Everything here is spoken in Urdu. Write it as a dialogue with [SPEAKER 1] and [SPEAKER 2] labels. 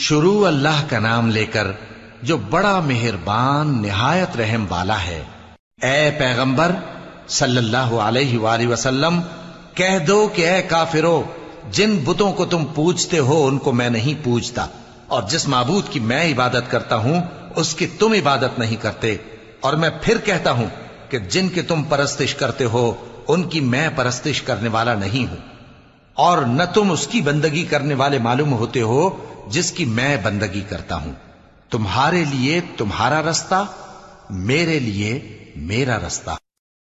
[SPEAKER 1] شروع اللہ کا نام لے کر جو بڑا مہربان، نہایت رحم والا ہے۔ اے پیغمبر، صلی اللہ علیہ وآلہ وسلم، کہہ دو کہ اے کافرو، جن بتوں کو تم پوجتے ہو، ان کو میں نہیں پوجتا۔ اور جس معبود کی میں عبادت کرتا ہوں، اس کی تم عبادت نہیں کرتے۔ اور میں پھر کہتا ہوں کہ جن کی تم پرستش کرتے ہو، ان کی میں پرستش کرنے والا نہیں ہوں۔ اور نہ تم اس کی بندگی کرنے والے معلوم ہوتے ہو جس کی میں بندگی کرتا ہوں۔ تمہارے لیے تمہارا رستہ میرے لیے میرا رستہ۔